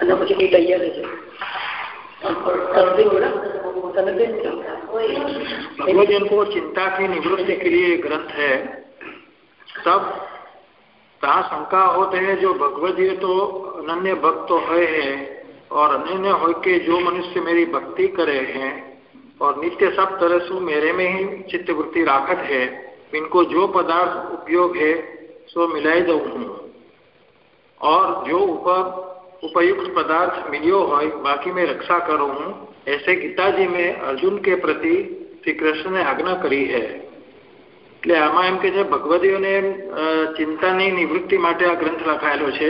અને પછી કઈ તૈયાર છે भगवत को चिंता की निवृत्ति के लिए ग्रंथ है तब कहा शंका होते हैं जो भगवदीय तो अनन्य भक्त तो है और अनन्य हो के जो मनुष्य मेरी भक्ति करे हैं और नित्य सब तरह से मेरे में ही चित्तवृत्ति राखत है इनको जो पदार्थ उपयोग है सो मिलाई दू हूँ और जो उप उपयुक्त पदार्थ मिलियो हो बाकी मैं रक्षा करो हूँ ऐसे गीता जी में अर्जुन के प्रति श्री कृष्ण ने आज्ञा करी है એટલે આમાં એમ કે છે ભગવદીઓને ચિંતાની નિવૃત્તિ માટે આ ગ્રંથ લખાયેલો છે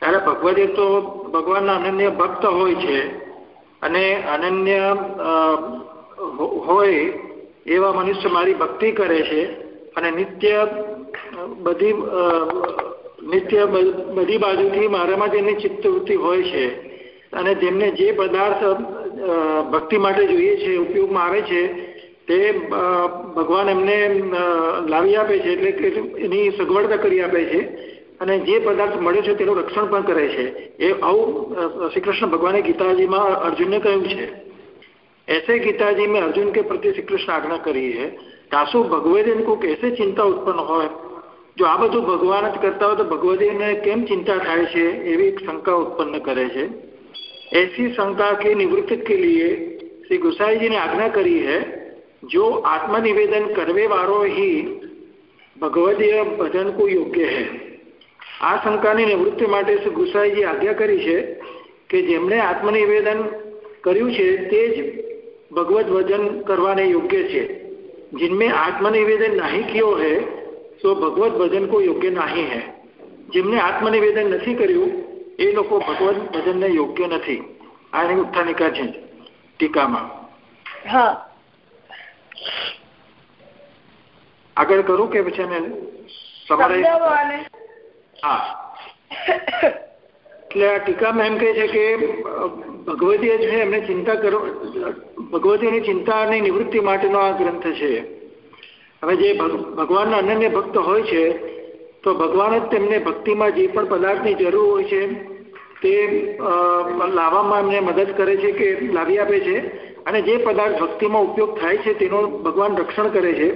ત્યારે ભગવદીય તો ભગવાનના અનન્ય ભક્ત હોય છે અને અનન્ય હોય એવા મનુષ્ય મારી ભક્તિ કરે છે અને નિત્ય બધી નિત્ય બધી બાજુથી મારામાં જેની ચિત્તવૃત્તિ હોય છે અને જેમને જે પદાર્થ ભક્તિ માટે જોઈએ છે ઉપયોગમાં આવે છે તે ભગવાન એમને લાવી આપે છે એટલે કે એની સગવડતા કરી આપે છે અને જે પદાર્થ મળે છે તેનું રક્ષણ પણ કરે છે એ આવું શ્રી કૃષ્ણ ભગવાને ગીતાજીમાં અર્જુનને કહ્યું છે ऐसे गीता जी में अर्जुन के प्रति श्री कृष्ण आज्ञा करी है तासु भगवदीन को कैसे चिंता उत्पन्न हो જો આ બધું ભગવાન જ કરતા હોય તો ભગવદીને કેમ ચિંતા થાય છે એવી એક શંકા ઉત્પન્ન કરે છે ऐसी शंका की निवृत्ति के लिए श्री गुसाई जी ने आज्ञा करी है जो आत्मनिवेदन करवे वालों ही ભગવદીય ભજન કો યોગ્ય છે આ શંકાની નિવૃત્તિ માટે શ્રી ગુસાઈજી આજ્ઞા કરી છે કે જેમણે આત્મનિવેદન કર્યું છે તે જ ભગવત ભજન કરવાને યોગ્ય છે जिनमें आत्मनिवेदन नहीं कियो है તો ભગવત ભજન કોઈ યોગ્ય નહીં હે. જેમને આત્મનિવેદન નથી કર્યું એ લોકો ભગવત ભજનને યોગ્ય નથી. આ ઉત્થાનિકા છે ટીકામાં. હા. આગળ કરું કે પછી અમે તમારે હા. એટલે આ ટીકામાં એમ કહે છે કે ભગવતીએ છે એમને ચિંતા કરો ભગવતીની ચિંતા અને નિવૃત્તિ માટેનો આ ગ્રંથ છે. હવે જે ભગવાનના અનન્ય ભક્ત હોય છે તો ભગવાન જ તેમને ભક્તિમાં જે પણ પદાર્થની જરૂર હોય છે તે લાવવામાં એમને મદદ કરે છે કે લાવી આપે છે. અને જે પદાર્થ ભક્તિમાં ઉપયોગ થાય છે તેનો ભગવાન રક્ષણ કરે છે.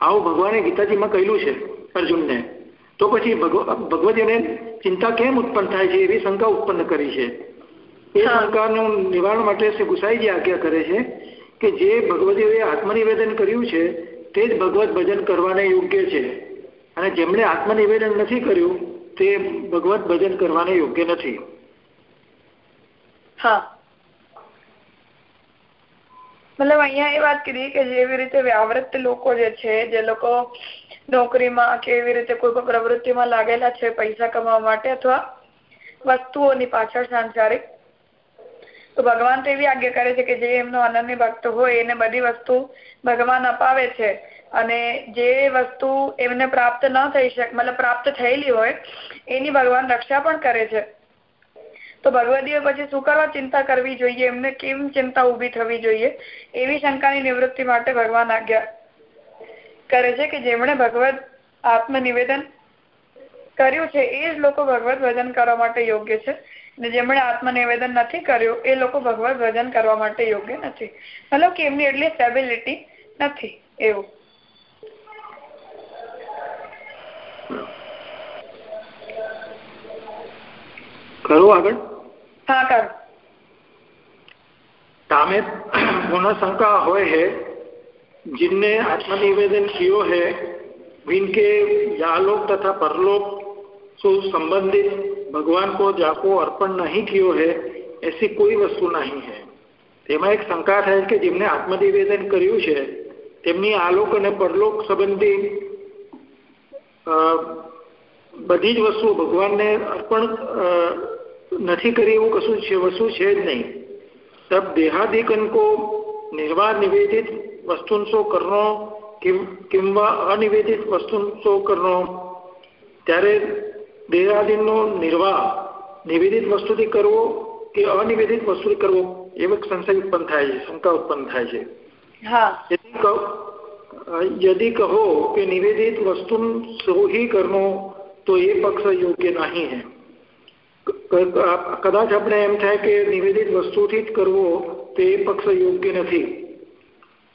આવું ભગવાને ગીતાજીમાં કહેલું છે અર્જુનને. તો પછી ભગવતીને ચિંતા કેમ ઉત્પન્ન થાય છે એવી શંકા ઉત્પન્ન કરી છે. એ શંકાનું નિવારણ માટે શ્રી ગુસાઈજી આજ્ઞા કરે છે કે જે ભગવતીએ આત્મનિવેદન કર્યું છે તે જ ભગવત ભજન કરવાને યોગ્ય છે. અને જેમણે આત્મનિવેદન નથી કર્યું, તે ભગવત ભજન કરવાને યોગ્ય નથી. હા. મતલબ અહીંયા એ વાત કરી કે જેવી રીતે વ્યાવૃત્ત લોકો જે છે, જે લોકો નોકરીમાં કે એવી રીતે કોઈ પણ પ્રવૃત્તિમાં લાગેલા છે, પૈસા કમાવા માટે અથવા વસ્તુઓની પાછળ સાંસારિક તો ભગવાન તો એવી આજ્ઞા કરે છે કે જે એમનો અનન્ય ભક્ત હોય એને બધી વસ્તુ ભગવાન અપાવે છે. અને જે વસ્તુ એમને પ્રાપ્ત ન થઈ શકે, મતલબ પ્રાપ્ત થયેલી હોય, એની ભગવાન રક્ષા પણ કરે છે. તો ભગવદીએ પછી શું કરવા ચિંતા કરવી જોઈએ? એમને કેમ ચિંતા ઊભી થવી જોઈએ? એવી શંકાની નિવૃત્તિ માટે ભગવાન આજ્ઞા કરે છે કે જેમણે ભગવત આત્મનિવેદન કર્યું છે, એ જ લોકો ભગવત ભજન કરવા માટે યોગ્ય છે. અને જેમણે આત્મનિવેદન નથી કર્યું એ લોકો ભગવત ભજન કરવા માટે યોગ્ય નથી મતલબ કે એમની એટલી સ્ટેબિલિટી નથી એવું કરું આગળ હા કર तामे पुनः शंका हुए है जिनने आत्मनिवेदन कियो है जिनके यालोक तथा परलोक से संबंधित भगवान को जाको अर्पण नहीं कियो है ऐसी કોઈ વસ્તુ નહીં है તેમાં એક શંકા થાય કે જેમને આત્મનિવેદન કર્યું છે તેમની આલોક અને પરલોક સંબંધી બધી જ વસ્તુઓ ભગવાનને અર્પણ નથી કરી એવું કશું છે વસ્તુ છે જ નહીં तब देहादिकन को निर्वाह निवेदित वस्तुंसो करनो किंवा अनिवेदित वस्तुंसो करनो ત્યારે દેહાદિનો નિર્વાહ નિવેદિત વસ્તુથી કરવો કે અનિવેદિત વસ્તુથી કરવો એવો સંશય ઉત્પન્ન થાય છે શંકા ઉત્પન્ન થાય છે यदि कहो कि निवेदित वस्तु सो ही करनो तो ये पक्ष योग्य नहीं है કદાચ આપણે એમ થાય કે નિવેદિત વસ્તુથી જ કરવો તે પક્ષ યોગ્ય નથી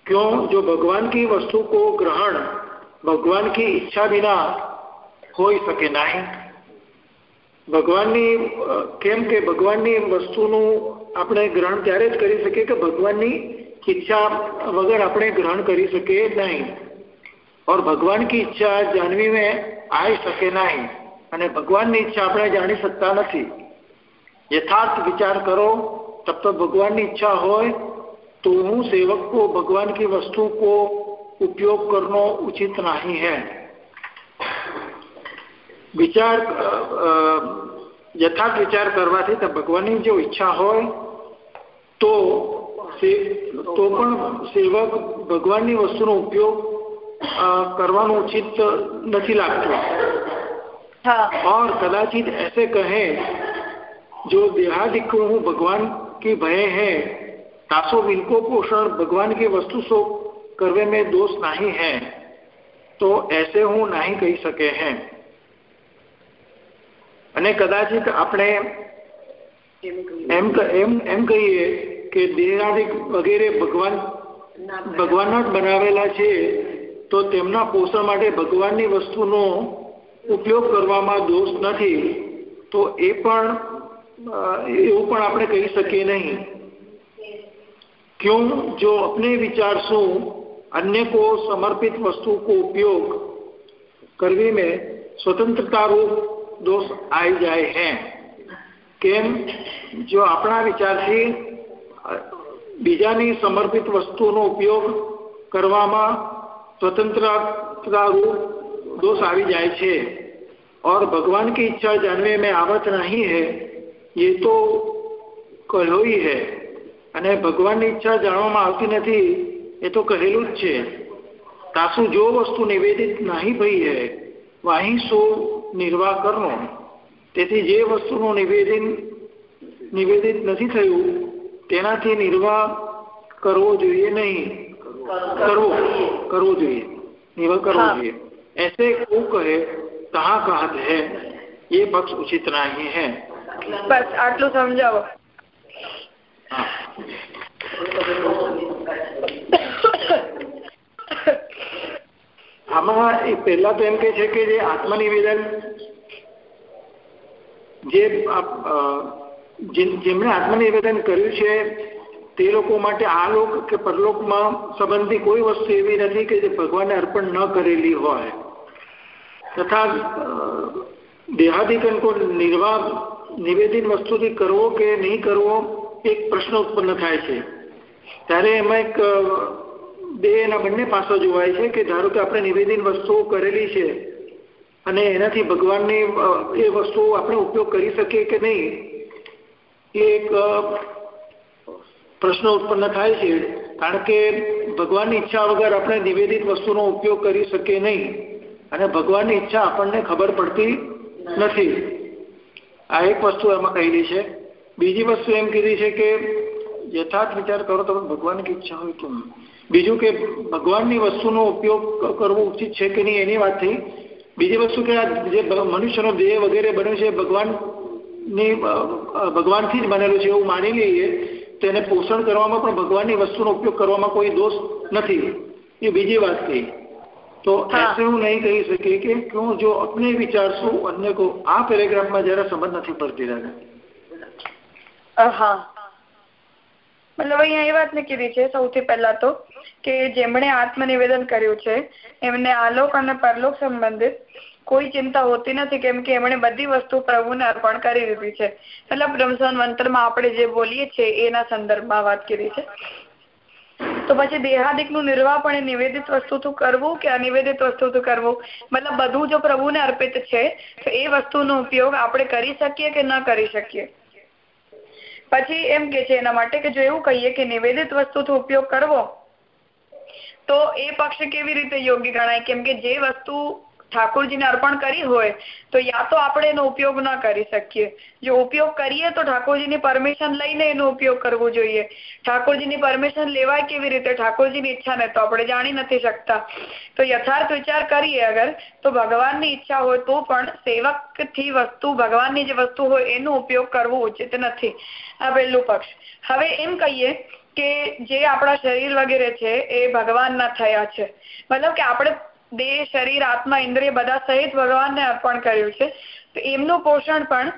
क्यों जो भगवान की वस्तु को ग्रहण भगवान की ઈચ્છા વિના હોઈ શકે નહીં ભગવાનની કેમ કે ભગવાનની વસ્તુનું આપણે ગ્રહણ ત્યારે જ કરી શકીએ કે ભગવાનની ઈચ્છા વગર આપણે ગ્રહણ કરી શકીએ નહીં और भगवान की इच्छा जानवी में આવી શકે નહીં અને ભગવાનની ઈચ્છા આપણે જાણી શકતા નથી यथार्थ विचार करो तब तो भगवान की इच्छा હોય तो हूँ सेवक को भगवान की वस्तु को उपयोग करना उचित नहीं है વિચાર યથાર્થ વિચાર કરવાથી તો ભગવાનની જો ઈચ્છા હોય તો તો પણ સેવક ભગવાનની વસ્તુનો ઉપયોગ કરવાનું ઉચિત નથી લાગતું और कदाचित ऐसे कहे जो देहादिक हूँ भगवान की भय है तासो विनको पोषण भगवान की वस्तु सो करवे में दोष नहीं है तो ऐसे હું નહીં કહી શકે હે અને કદાચિત આપણે એમ એમ એમ કહીએ કે દેહાદિક વગેરે ભગવાન ભગવાનના જ બનાવેલા છે તો તેમના પોષણ માટે ભગવાનની વસ્તુનો ઉપયોગ કરવામાં દોષ નથી તો એ પણ એવું પણ આપણે કહી શકીએ નહીં क्यों जो अपने विचार सु अन्य को समर्पित वस्तु को उपयोग करने में स्वतंत्रता रूप दोष आई जाए हैं કેમ જો આપણા વિચારથી બીજાની સમર્પિત વસ્તુનો ઉપયોગ કરવામાં स्वतंत्रता रूप दोष આવી જાય છે और भगवान की इच्छा जानने में आवत नहीं है ये तो कहो ही है અને ભગવાનની ઈચ્છા જાણવામાં આવતી નથી એ તો કહેલું જ છે તાસુ જો વસ્તુ નિવેદિત નહીં ભઈ હે વાહી સો નિર્વાહ કરનો તેથી જે વસ્તુનું નિવેદન નિવેદિત નથી થયું તેનાથી નિર્વાહ કરવો જોઈએ નહીં કરવો કરવો જોઈએ નિર્વાહ કરવો જોઈએ ऐसे को कहे कहाँ कहत है ये पक्ष उचित नहीं है બસ આટલું સમજાવો આમાં પહેલા તો એમ કે છે કે જે આત્મનિવેદન, જે જેમણે આત્મનિવેદન કર્યું છે, તે લોકો માટે આ લોક કે પરલોકમાં સંબંધી કોઈ વસ્તુ એવી નથી કે જે ભગવાનને અર્પણ ન કરેલી હોય. તથા દેહાદિકન કોઈ નિર્વાહ, નિવેદિત વસ્તુથી કરવો કે નહીં કરવો, એક પ્રશ્ન ઉત્પન્ન થાય છે. ત્યારે એમાં એક બે એના બંને પાસો જોવાય છે કે ધારો કે આપણે નિવેદિત વસ્તુઓ કરેલી છે અને એનાથી ભગવાનની એ વસ્તુઓ આપણે ઉપયોગ કરી શકીએ કે નહીં, એ એક પ્રશ્ન ઉત્પન્ન થાય છે. કારણ કે ભગવાનની ઈચ્છા વગર આપણે નિવેદિત વસ્તુનો ઉપયોગ કરી શકીએ નહીં અને ભગવાનની ઈચ્છા આપણને ખબર પડતી નથી. આ એક વસ્તુ એમાં કહેલી છે. બીજી વસ્તુ એમ કીધી છે કે યથાર્થ વિચાર કરો તમે ભગવાનની ઈચ્છા હોય તો બીજું કે ભગવાનની વસ્તુનો ઉપયોગ કરવો ઉચિત છે કે નહીં એની વાત થઈ. બીજી વસ્તુ કે આ જે મનુષ્યનો દેહ વગેરે બન્યો છે ભગવાનની ભગવાનથી જ બનેલું છે એવું માની લઈએ તેને પોષણ કરવામાં પણ ભગવાનની વસ્તુનો ઉપયોગ કરવામાં કોઈ દોષ નથી. એ બીજી વાત કહી. તો એસે હું નહીં કહી શકીએ કે હું જો અપને વિચારશું અન્ય કો આ પેરેગ્રાફમાં જ્યારે સમજ નથી પડતી દાદા. હા. મતલબ અહીંયા એ વાત ને કીધી છે સૌથી પહેલા તો કે જેમણે આત્મનિવેદન કર્યું છે, એમને આલોક અને પરલોક સંબંધિત કોઈ ચિંતા હોતી નથી, કેમ કે એમણે બધી વસ્તુ પ્રભુને અર્પણ કરી દીધી છે. મતલબ બ્રહ્મસન મંત્રમાં આપણે જે બોલીએ છીએ એના સંદર્ભમાં વાત કરી છે. તો પછી દેહાદિકનું નિર્વાહ પણ એ નિવેદિત વસ્તુથી કરવું કે અનિવેદિત વસ્તુથી કરવું? મતલબ બધું જો પ્રભુને અર્પિત છે, તો એ વસ્તુનો ઉપયોગ આપણે કરી શકીએ કે ન કરી શકીએ? પછી એમ કે છે એના માટે કે જો એવું કહીએ કે નિવેદિત વસ્તુનો ઉપયોગ કરવો, તો એ પક્ષ કેવી રીતે યોગ્ય ગણાય? કેમ કે જે વસ્તુ ઠાકોરજીને અર્પણ કરી હોય તો યા તો આપણે એનો ઉપયોગ ન કરી શકીએ. જો ઉપયોગ કરીએ તો ઠાકોરજીની પરમિશન લઈને એનો ઉપયોગ કરવો જોઈએ. ઠાકોરજીની પરમિશન લેવાય કેવી રીતે? ઠાકોરજીની ઈચ્છા ને તો આપણે જાણી નથી શકતા. તો યથાર્થ વિચાર કરીએ અગર તો ભગવાનની ઈચ્છા હોય તો પણ સેવકથી વસ્તુ, ભગવાનની જે વસ્તુ હોય એનો ઉપયોગ કરવો ઉચિત નથી. આ પહેલું પક્ષ. હવે એમ કહીએ કે જે આપણા શરીર વગેરે છે એ ભગવાનના થયા છે. મતલબ કે આપણે દેહ, શરીર, આત્મા, ઇન્દ્રિય બધા સહિત ભગવાનને અર્પણ કર્યું છે. તો એમનું પોષણ પણ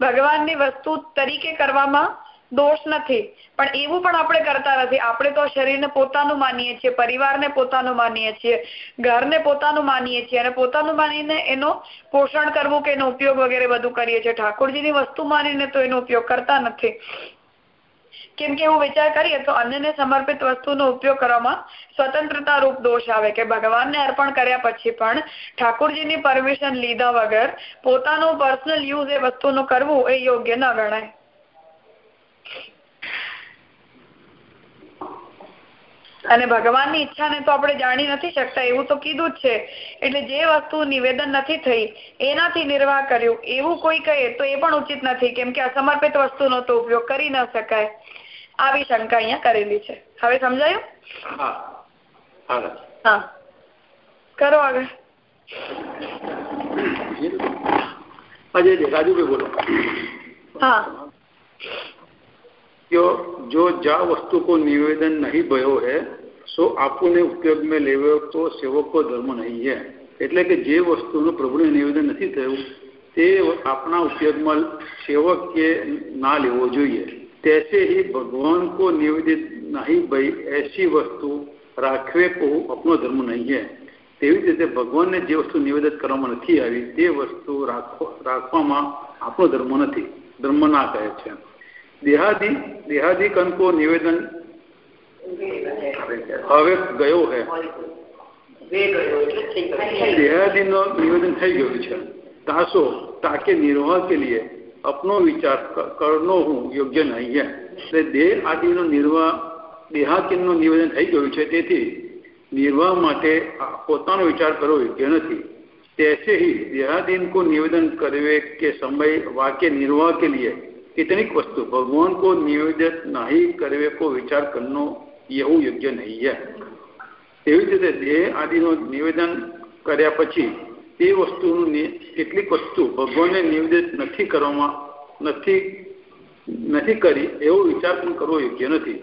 ભગવાનની વસ્તુ તરીકે કરવામાં દોષ નથી. પણ એવું પણ આપણે કરતા નથી. આપણે તો શરીરને પોતાનું માનીએ છીએ, પરિવારને પોતાનું માનીએ છીએ, ઘરને પોતાનું માનીએ છીએ અને પોતાનું માનીને એનો પોષણ કરવું કે એનો ઉપયોગ વગેરે બધું કરીએ છીએ. ઠાકોરજીની વસ્તુ માનીને તો એનો ઉપયોગ કરતા નથી. કેમ કે એવું વિચાર કરીએ તો અન્યને સમર્પિત વસ્તુનો ઉપયોગ કરવામાં સ્વતંત્રતા રૂપ દોષ આવે કે ભગવાનને અર્પણ કર્યા પછી પણ ઠાકોરજીની પરમિશન લીધા વગર પોતાનો પર્સનલ યુઝ એ વસ્તુનું કરવું એ યોગ્ય ન ગણાય. અને ભગવાનની ઈચ્છાને તો આપણે જાણી નથી શકતા, એવું તો કીધું જ છે. એટલે જે વસ્તુ નિવેદન નથી થઈ, એનાથી નિર્વાહ કર્યું. એવું કોઈ કહે તો એ પણ ઉચિત નથી, કેમ કે અસમર્પિત વસ્તુનો તો ઉપયોગ કરી ન શકાય. આવી શંકા અહીંયા કરેલી છે હવે સમજાયું હા કરો આગળ રાજુભાઈ બોલો હા जो जा वस्तु को निवेदन नहीं भयो है सो આપોને ઉપયોગ में લેવો તો સેવકો ધર્મ નહીં है એટલે કે જે વસ્તુનું પ્રભુને નિવેદન નથી થયું તે આપણા ઉપયોગમાં સેવક કે ના લેવો જોઈએ तैसे ही भगवान को निवेदित नहीं भाई ऐसी वस्तु રાખવે કો અપનો ધર્મ નહીં હે તેવી રીતે ભગવાનને જે વસ્તુ નિવેદિત કરવામાં નથી આવી તે વસ્તુ રાખવામાં આપણો ધર્મ નથી ધર્મ ના કહે છે દેહાદી દેહાદી કનકો નિવેદન હવે ગયો હે દેહાદી નો નિવેદન થઈ ગયું છે તાસો તાકે નિર્વાહ કે લીએ અપનો વિચાર કરનો હું યોગ્ય નહીં છે એટલે દેહ આદિનો નિર્વાહ દેહાકીનનું નિવેદન થઈ ગયું છે તેથી નિર્વાહ માટે પોતાનો વિચાર કરવો યોગ્ય નથી तैसे ही देहादीन को निवेदन करवे के समय वाक्य निर्वाह के लिए कितनी वस्तु भगवान को निवेदित नहीं करवे को विचार करना એવું યોગ્ય નહીં છે તેવી જ રીતે દેહ આદિનું નિવેદન કર્યા પછી તે વસ્તુનું કેટલીક વસ્તુ ભગવાનને નિવેદિત નથી કરવામાં નથી નથી કરી એવો વિચાર પણ કરવો યોગ્ય નથી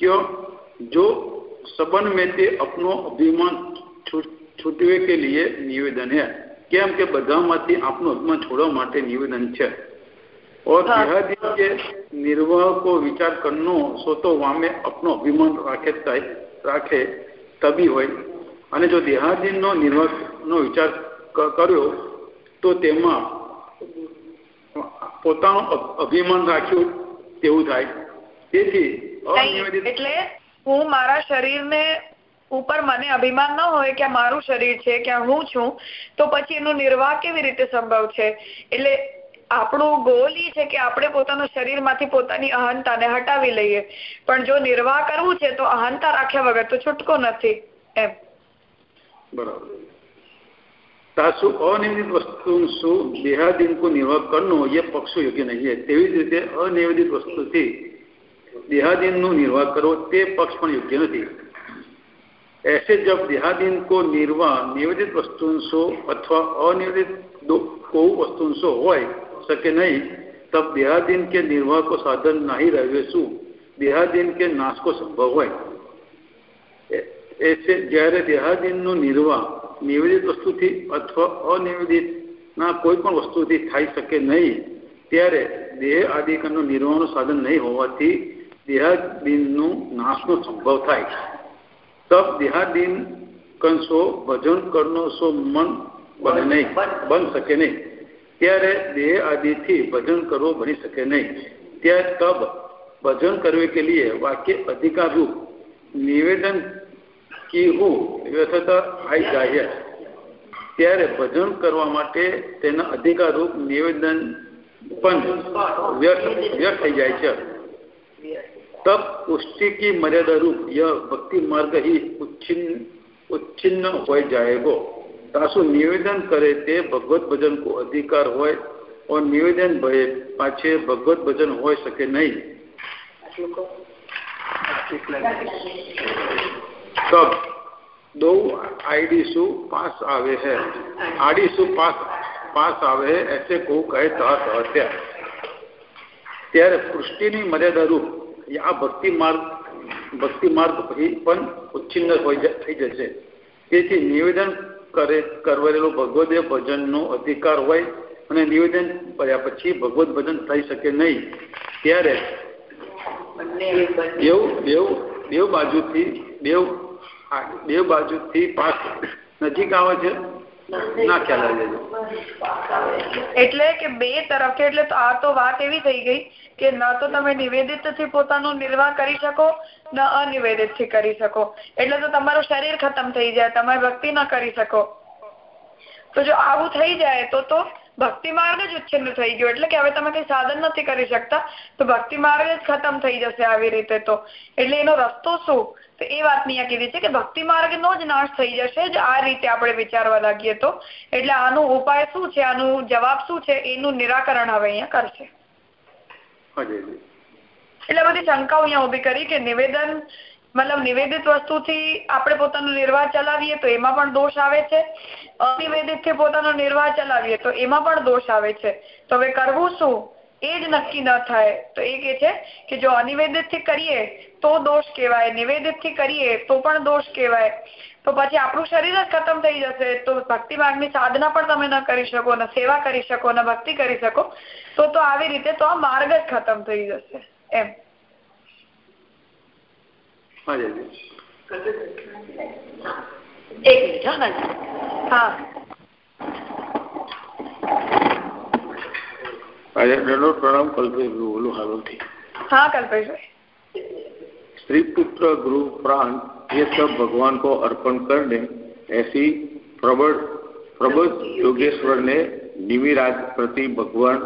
क्यों जो संबंध में તે अपनो અભિમાન છૂટવે કે લીએ નિવેદન હે કેમ કે બધામાંથી આપનું અભિમાન છોડવા માટે નિવેદન છે और देहादि के निर्वाह को विचार करनो सो तो वामे अपनो अभिमान राखे રાખે તબી હોય અને જો દેહાદીનનો નિર્વાહનો વિચાર કર્યો તો તેમાં પોતાનું અભિમાન રાખ્યું તેવું થાય. તેથી એટલે હું મારા શરીરને ઉપર મને અભિમાન ન હોય કે મારું શરીર છે કે હું છું તો પછી એનો નિર્વાહ કેવી રીતે સંભવ છે? એટલે આપણું ગોલ એ છે કે આપણે પોતાનું શરીરમાંથી પોતાની અહંતાને હટાવી લઈએ. પણ જો નિર્વાહ કરવું છે તો અહંતા રાખ્યા વગર તો છૂટકો નથી. એમ. બરાબર. તાસુ અનિર્મિત વસ્તુ શું દેહાદીન કો નિર્વાહ કરનો એ પક્ષો યોગ્ય નહીં છે તેવી જ રીતે અનિવેદિત વસ્તુથી દેહાદીનનો નિર્વાહ કરવો તે પક્ષ પણ યોગ્ય નથી ऐसे जब देहादीन को निर्वाह निवेदित वस्तुंशो अथवा अनिवेदित को वस्तुंशो હોય શકે નહીં તબ देहादीन के निर्वाह को साधन नहीं रहे શું देहादीन के नाश को संभव હોય ऐसे જ્યારે દેહાદીનનો નિર્વાહ નિવેદિત વસ્તુથી અથવા અનિવેદિત ના કોઈ પણ વસ્તુથી થઈ શકે નહીં, ત્યારે દેહ આદિકનો નિર્વાહનું સાધન નહીં હોવાથી દેહાદીનનું નાશનો સંભવ થાય. તબ દેહાદીન કંસો ભજન કરનો સો મન બને નહીં, બન શકે નહીં. ત્યારે દેહ આદિથી ભજન કરવો બની શકે નહીં. ત્યારે તબ ભજન કરવે કે લીએ વાક્ય અધિકાર નિવેદન કી હું વ્યથતા આવી જાય ત્યારે ભજન કરવા માટે તેના અધિકાર રૂપ નિવેદન પણ વ્યર્થ વ્યર્થ થઈ જાય છે तब पुष्टि की मर्यादा रूप यह भक्ति मार्ग ही उच्छिन्न उच्छिन्न हो जाएगो तासु निवेदन करे ते भगवत भजन को अधिकार होय और निवेदन भय पाछे भगवत भजन हो सके नहीं तब दो आईडी सु पास आवे है आडी सु पास पास आवे है ऐसे को कहे तहत हत्या ત્યારે પૃષ્ટિની મર્યાદારૂપ આ ભક્તિ માર્ગ ભક્તિ માર્ગ પણ ઉચ્છિન્ન થઈ જશે તેથી નિવેદન કરે કરવાયેલું ભગવદીય ભજનનો અધિકાર હોય અને નિવેદન કર્યા પછી ભગવત ભજન થઈ શકે નહીં ત્યારે દેવ દેવ દેવ બાજુથી દેવ દેવ બાજુથી પાક નજીક આવે છે. ના ખ્યાલ આવે એટલે કે બે તરફથી, એટલે આ તો વાત એવી થઈ ગઈ કે ન તો તમે નિવેદિતથી પોતાનું નિર્વાહ કરી શકો, ન અનિવેદિતથી કરી શકો. એટલે તો તમારું શરીર ખતમ થઈ જાય, તમે ભક્તિ ન કરી શકો. તો જો આવું થઈ જાય, તો તો ભક્તિ માર્ગ જ ઉચ્છિન્ન થઈ ગયો. એટલે કે હવે તમે કઈ સાધન નથી કરી શકતા, તો ભક્તિ માર્ગ જ ખતમ થઈ જશે આવી રીતે તો. એટલે એનો રસ્તો શું? તો એ વાત અહીંયા કીધી છે કે ભક્તિ માર્ગનો જ નાશ થઈ જશે જ આ રીતે આપણે વિચારવા લાગીએ તો. એટલે આનો ઉપાય શું છે? આનું જવાબ શું છે? એનું નિરાકરણ હવે અહીંયા કરશે. એટલે બધી શંકાઓ અહીંયા ઊભી કરી કે નિવેદન મતલબ નિવેદિત વસ્તુથી આપણે પોતાનો નિર્વાહ ચલાવીએ તો એમાં પણ દોષ આવે છે. અનિવેદિતથી પોતાનો નિર્વાહ ચલાવીએ તો એમાં પણ દોષ આવે છે. તો હવે કરવું શું? એ જ નક્કી ન થાય. તો એ કે છે કે જો અનિવેદિતથી કરીએ તો દોષ કહેવાય નિવેદિતથી કરીએ તો પણ દોષ કહેવાય. તો પછી આપણું શરીર જ ખતમ થઈ જશે. તો ભક્તિ માર્ગની સાધના પણ તમે ન કરી શકો ને સેવા કરી શકો ને ભક્તિ કરી શકો. તો તો આવી રીતે તો આ માર્ગ જ ખતમ થઈ જશે. એમ. એક મિનિટ હા પ્રણામ કલ્પેશ બોલો હાલો હા કલ્પેશભાઈ. स्त्री पुत्र गुरु प्राण ये सब भगवान को अर्पण कर दे ऐसी प्रबल प्रबुद्ध योगेश्वर ने निविराज प्रति भगवान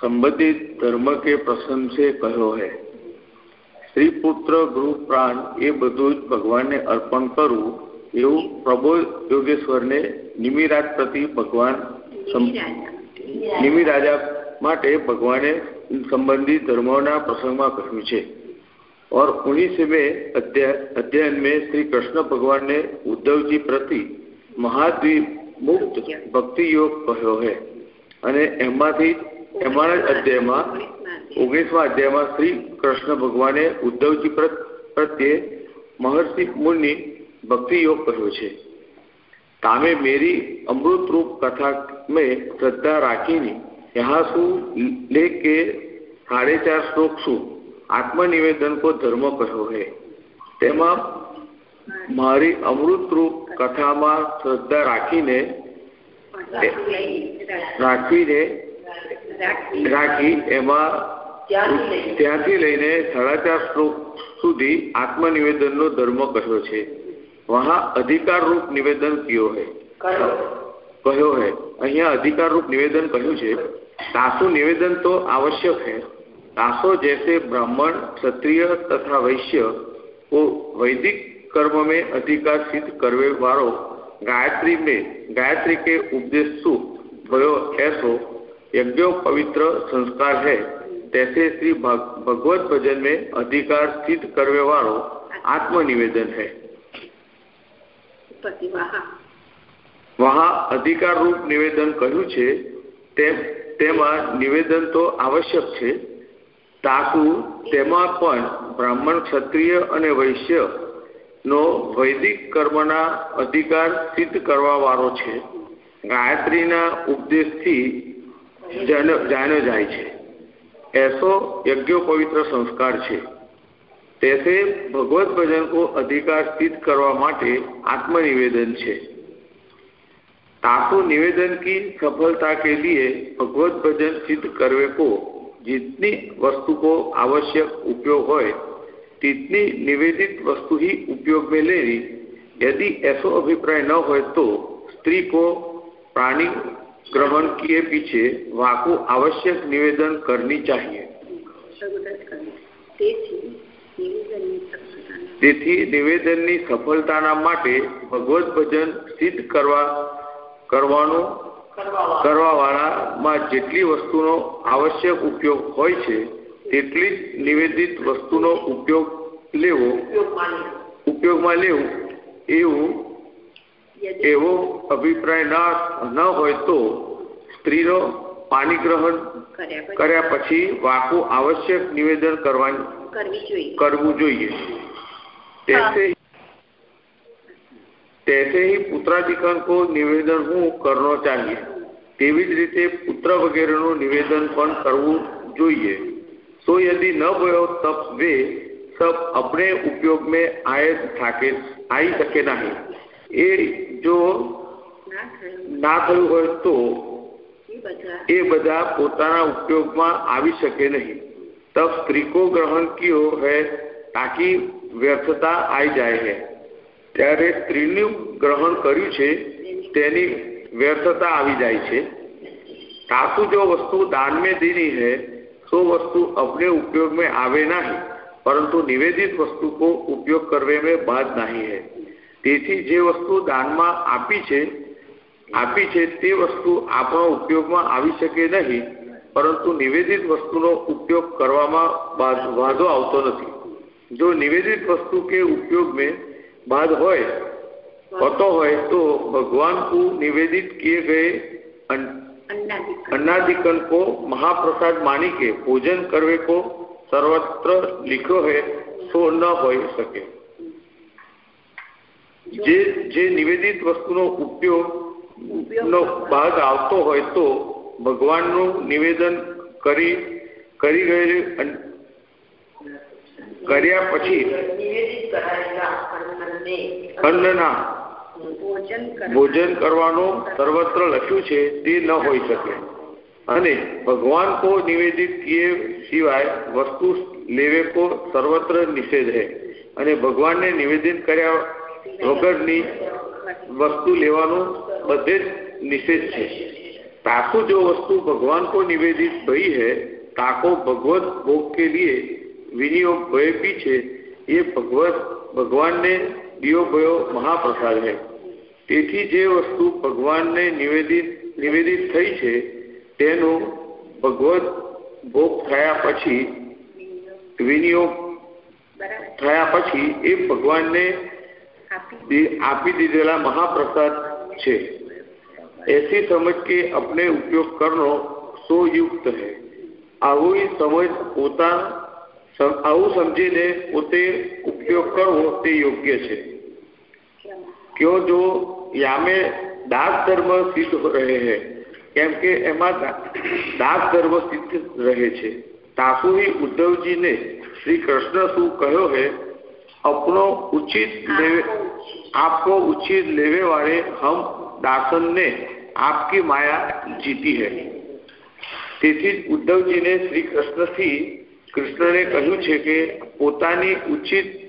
संबंधित धर्म के प्रसंग से कहो है સ્ત્રી પુત્ર ગુરુ પ્રાણ એ બધું જ ભગવાનને અર્પણ કરવું એવું પ્રબોધ યોગેશ્વરને નિમિરાજ પ્રતિ ભગવાન નિમિરાજા માટે ભગવાને संबंधित धर्मों प्रसंग में कहूँ है और उन्हीं से में अध्ययन में श्री कृष्ण भगवान ने उद्धव जी प्रति महाद्वीप मुक्त भक्ति योग કહ્યો है અને એમાંથી એમાં અધ્યાયમાં ઓગણીસમાં અધ્યાયમાં શ્રી કૃષ્ણ ભગવાને ઉદ્ધવજી પ્રત્યે મહર્ષિ મુનિ ભક્તિ યોગ કહ્યો છે તામે મેરી અમૃત રૂપ કથા મેં શ્રદ્ધા રાખીને यहाँ सु लेके साढ़े चार श्लोक सु આત્મનિવેદન કો ધર્મ કહ્યો હે. તેમાં મારી અમૃત રૂપ કથામાં શ્રદ્ધા રાખીને રાખીને રાખી એમાં ત્યાંથી લઈને સાડા ચાર શ્લોક સુધી આત્મનિવેદનનો ધર્મ કહ્યો છે. વહા અધિકારરૂપ નિવેદન કયો હે? કહ્યો હે? અહીંયા અધિકાર રૂપ નિવેદન કહ્યું છે. સાસુ નિવેદન તો આવશ્યક હે. दासों जैसे ब्राह्मण क्षत्रिय तथा वैश्य को वैदिक कर्म में अधिकार सिद्ध करवे वारो गायत्री में गायत्री के उपदेश ऐसो यज्ञो पवित्र संस्कार है। तैसे श्री भगवत भजन में अधिकार सिद्ध करवे वालों आत्मनिवेदन है। वहाँ अधिकार रूप निवेदन कहू तेम, निवेदन तो आवश्यक है ટાંકુ તેમાં પણ બ્રાહ્મણ ક્ષત્રિય અને વૈશ્ય નો વૈદિક કર્મના અધિકાર સિદ્ધ કરવાવાળો છે. ગાયત્રીના ઉપદેશથી જાણ્યો જાય છે. એસો યજ્ઞો પવિત્ર સંસ્કાર છે. તેથી ભગવત ભજન કો અધિકાર સ્થિત કરવા માટે આત્મનિવેદન છે. તાકો નિવેદન કી સફળતા કે લીએ ભગવત ભજન સિદ્ધ કરવે કો जितनी वस्तु को आवश्यक उपयोग हो तितनी निवेदित वस्तु ही उपयोग में लेनी यदि ऐसा अभिप्राय न हो तो स्त्री को प्राणी ग्रहण किए पीछे वाकु आवश्यक निवेदन करनी चाहिए તેથી નિવેદનની સફળતાના માટે ભગવત ભજન સિદ્ધ કરવા કરવાનો કરવા વાળામાં જેટલી વસ્તુનો આવશ્યક ઉપયોગ હોય છે તેટલી જ નિવેદિત વસ્તુનો ઉપયોગ લેવો ઉપયોગમાં લેવું એવું એવો અભિપ્રાય ન હોય તો સ્ત્રીનો પાણી ગ્રહણ કર્યા પછી વાકું આવશ્યક નિવેદન કરવાનું કરવું જોઈએ तैसे ही पुत्राधिकरण को નિવેદન હું કરનો ચાહીએ તેવી જ રીતે પુત્ર વગેરેનું નિવેદન પણ કરવું જોઈએ. સો યદિ ન ભયો તપ વે, તપ અપને ઉપયોગ મેં આય થાકે આવી શકે નહીં. એ જો ના થયું હોય તો એ બધા પોતાના ઉપયોગમાં આવી શકે નહીં. તપ સ્ત્રીકો ગ્રહણ કયો હે, તાકી વ્યર્થતા આવી જાય હે. ત્યારે સ્ત્રીનું ગ્રહણ કર્યું છે, તેની વ્યર્થતા આવી જાય છે तासु जो वस्तु दान में देनी है सो वस्तु अपने उपयोग में आवे नहीं परंतु निवेदित वस्तु को उपयोग करने में बाध नहीं है તેથી જે વસ્તુ દાનમાં આપી છે આપી છે તે વસ્તુ આપણા ઉપયોગમાં આવી શકે નહીં પરંતુ નિવેદિત વસ્તુનો ઉપયોગ કરવામાં વાંધો આવતો નથી જો નિવેદિત વસ્તુ કે ઉપયોગ में बाद હોય હોતો હોય તો भगवान को निवेदित किए गए अन्नाधिकन को महाप्रसाद मानी के पूजन करवे को सर्वत्र लिखो है तो न हो सके જે જે નિવેદિત વસ્તુનો ઉપયોગ નો ભાગ આવતો હોય તો ભગવાનનું નિવેદન કરી કરી ગયેલી કર્યા પછી અન્નના ભોજન કરવાનું. સર્વત્ર લખ્યું છે, તે ન હોઈ શકે. અને ભગવાન કો નિવેદિત કિએ સિવાય વસ્તુ લેવે કો સર્વત્ર નિષેધ હે. અને ભગવાનને નિવેદિત કર્યા વગરની વસ્તુ લેવાનું બધે જ નિષેધ છે. તાકો જો વસ્તુ ભગવાન કો નિવેદિત થઈ હે, તાકો ભગવત ભોગ કે લીએ વિનિયોગ ભય ભી છે, એ ભગવત ભગવાનને દિયો ભયો મહાપ્રસાદ હૈ. તેથી જે વસ્તુ ભગવાનને નિવેદિત નિવેદિત થઈ છે તેનો ભગવત ભોગ થયા પછી વિનિયોગ થયા પછી એ ભગવાનને આપી દીધેલા મહાપ્રસાદ છે. એસી સમજ કે આપણે ઉપયોગ કરનો સો યુક્ત હૈ. આવું સમજ પોતા આવું સમજીને પોતે ઉપયોગ કરવો તે યોગ્ય છે. ક્યો જો યામે દાસ ધર્મ સિદ્ધ રહે છે કેમ કે એમાં દાસ ધર્મ સિદ્ધ રહે છે. તાસુની ઉદ્ધવજીને શ્રી કૃષ્ણ શું કહ્યો હે? અપનો ઉચિત લેવે આપકો ઉચિત લેવે વાળે હમ દાસનને આપકી માયા જીતી હે. તેથી જ ઉદ્ધવજીને શ્રી કૃષ્ણથી કૃષ્ણને કહ્યું છે કે પોતાની ઉચિત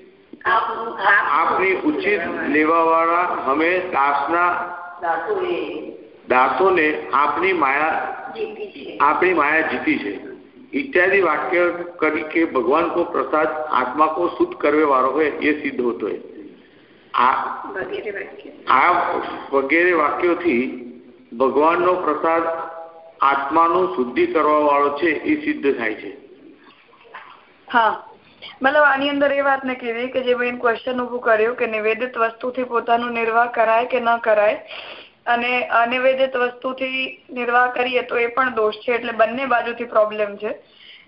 આપની ઉચિત લેવાવાળા અમે દાસના દાસોને આપની માયા આપણી માયા જીતી છે इत्यादि वाक्य કરી કે ભગવાન को प्रसाद आत्मा को शुद्ध करने वालों है ये सिद्ध होतो है આ વગેરે વાક્યોથી ભગવાનનો પ્રસાદ આત્માનું શુદ્ધિ કરવા વાળો છે એ સિદ્ધ થાય છે હા મતલબ આની અંદર એ વાત ને કીધી કે જે બેન ક્વેશ્ચન ઉભું કર્યું કે નિવેદિત વસ્તુથી પોતાનું નિર્વાહ કરાય કે ન કરાય, અને અનિવેદિત વસ્તુથી નિર્વાહ કરીએ તો એ પણ દોષ છે, એટલે બંને બાજુથી પ્રોબ્લેમ છે.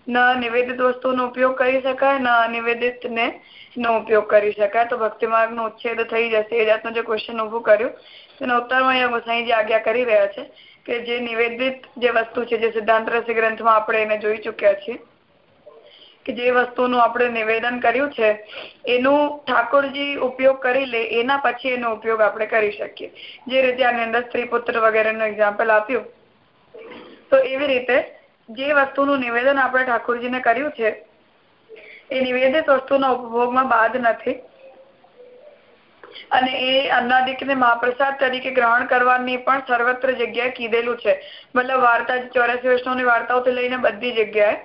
ન નિવેદિત વસ્તુનો ઉપયોગ કરી શકાય, ન અનિવેદિત ને નો ઉપયોગ કરી શકાય. તો ભક્તિ માર્ગ નો ઉચ્છેદ થઈ જશે, એ જાતનું જે ક્વેશ્ચન ઉભું કર્યું. તેના ઉત્તરમાં અહીંયા ગોસાઈજી આજ્ઞા કરી રહ્યા છે કે જે નિવેદિત જે વસ્તુ છે, જે સિદ્ધાંત રસી ગ્રંથમાં આપણે એને જોઈ ચુક્યા છીએ જે વસ્તુનું આપણે નિવેદન કર્યું છે, એનું ઠાકોરજી ઉપયોગ કરી લે, એના પછી એનો ઉપયોગ આપણે કરી શકીએ. જે રીતે આની અંદર સ્ત્રી પુત્ર વગેરેનું એક્ઝામ્પલ આપ્યું, તો એવી રીતે જે વસ્તુનું નિવેદન આપણે ઠાકોરજીને કર્યું છે, એ નિવેદિત વસ્તુના ઉપભોગમાં બાદ નથી. અને એ અન્નાદિકને મહાપ્રસાદ તરીકે ગ્રહણ કરવાની પણ સર્વત્ર જગ્યાએ કીધેલું છે. મતલબ વાર્તા ચોરાસી વૈષ્ણવની વાર્તાઓથી લઈને બધી જગ્યાએ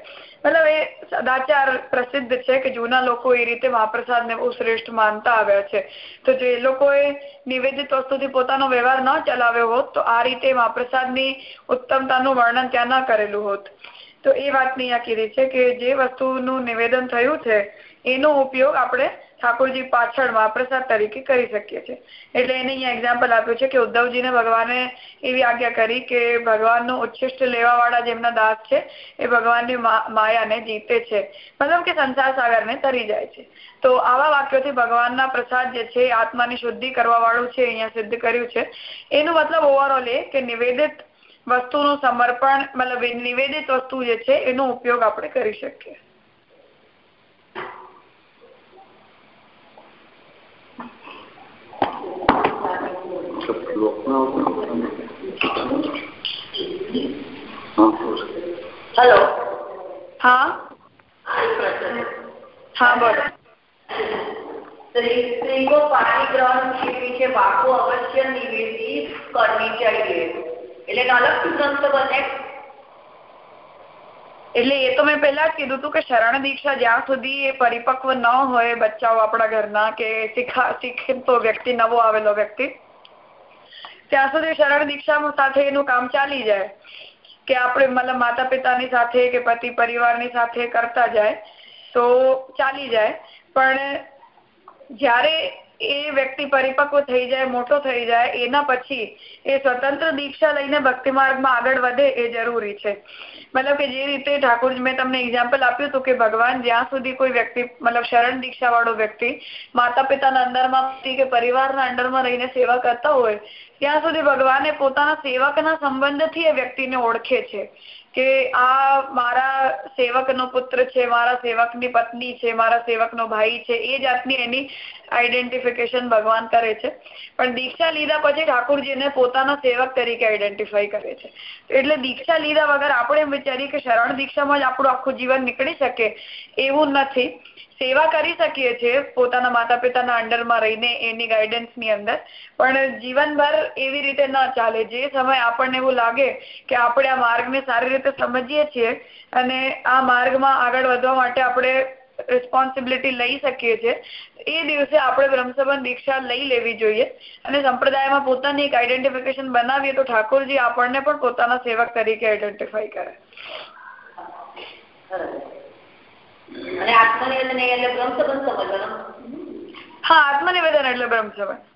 મતલબ એ સદાચાર પ્રસિદ્ધ છે કે જૂના લોકો એ રીતે મહાપ્રસાદને બહુ શ્રેષ્ઠ માનતા આવ્યા છે. તો જે લોકોએ નિવેદિત વસ્તુથી પોતાનો વ્યવહાર ન ચલાવ્યો હોત, તો આ રીતે મહાપ્રસાદની ઉત્તમતાનું વર્ણન ત્યાં ન કરેલું હોત. તો એ વાતની આ કીધી છે કે જે વસ્તુનું નિવેદન થયું છે, એનો ઉપયોગ આપણે ઠાકોરજી પાછળ મહાપ્રસાદ તરીકે કરી શકીએ છીએ. એટલે એને અહીંયા એક્ઝામ્પલ આપ્યું છે કે ઉદ્ધવજીને ભગવાને એવી આજ્ઞા કરી કે ભગવાનનું ઉચ્છિષ્ટ લેવાવાળા જેમના દાસ છે, એ ભગવાનની માયાને જીતે છે. મતલબ કે સંસાર સાગરને તરી જાય છે. તો આવા વાક્યોથી ભગવાનના પ્રસાદ જે છે આત્માની શુદ્ધિ કરવા વાળું છે, અહીંયા સિદ્ધ કર્યું છે. એનો મતલબ ઓવરઓલ એ કે નિવેદિત વસ્તુનું સમર્પણ, મતલબ નિવેદિત વસ્તુ જે છે, એનો ઉપયોગ આપણે કરી શકીએ. હેલો હા હા બોલો स्त्री को पाणी ग्रहण के पीछे वाको अवश्य निवेदित करनी चाहिए એટલે અલગથી ગ્રંથ બને એટલે એ તો મેં પહેલા જ કીધું હતું કે શરણ દીક્ષા જ્યાં સુધી એ પરિપક્વ ન હોય બચ્ચાઓ આપણા ઘરના કે શીખા શીખતો વ્યક્તિ નવો આવેલો વ્યક્તિ ત્યાં સુધી શરણ દીક્ષા સાથે એનું કામ ચાલી જાય કે આપણે મતલબ માતા પિતાની સાથે કે પતિ પરિવારની સાથે કરતા જાય તો ચાલી જાય. પણ જ્યારે એ વ્યક્તિ પરિપક્વ થઈ જાય, મોટો થઈ જાય, એના પછી એ સ્વતંત્ર દીક્ષા લઈને ભક્તિ માર્ગમાં આગળ વધે એ જરૂરી છે. મતલબ કે જે રીતે ઠાકોરજી મેં તમને એક્ઝામ્પલ આપ્યું હતું કે ભગવાન જ્યાં સુધી કોઈ વ્યક્તિ, મતલબ શરણ દીક્ષા વાળો વ્યક્તિ માતા પિતાના અંદરમાં કે પરિવારના અંડરમાં રહીને સેવા કરતા હોય ત્યાં સુધી ભગવાને પોતાના સેવકના સંબંધથી એ વ્યક્તિને ઓળખે છે કે આ મારા સેવકનો પુત્ર છે, મારા સેવકની પત્ની છે, મારા સેવકનો ભાઈ છે, એ જાતની એની આઈડેન્ટિફિકેશન ભગવાન કરે છે. પણ દીક્ષા લીધા પછી ઠાકુરજીને પોતાના સેવક તરીકે આઈડેન્ટિફાઈ કરે છે. એટલે દીક્ષા લીધા વગર આપણે એમ વિચારીએ કે શરણ દીક્ષામાં જ આપણું આખું જીવન નીકળી શકે એવું નથી. સેવા કરી શકીએ છીએ પોતાના માતા પિતાના અંડરમાં રહીને એની ગાઈડન્સની અંદર. પણ જીવનભર એવી રીતે ન ચાલે. જે સમય આપણને એવું લાગે કે આપણે આ માર્ગને સારી રીતે સમજીએ છીએ અને આ માર્ગમાં આગળ વધવા માટે આપણે રિસ્પોન્સિબિલિટી લઈ શકીએ છીએ, એ દિવસે આપણે બ્રહ્મસબંધ દીક્ષા લઈ લેવી જોઈએ. અને સંપ્રદાયમાં પોતાની એક આઈડેન્ટિફિકેશન બનાવીએ તો ઠાકોરજી આપણને પણ પોતાના સેવક તરીકે આઈડેન્ટિફાઈ કરે. અને આત્મનિવેદન એટલે બ્રહ્મ સંબંધ સમજવાનો હા આત્મનિવેદન એટલે બ્રહ્મ સંબંધ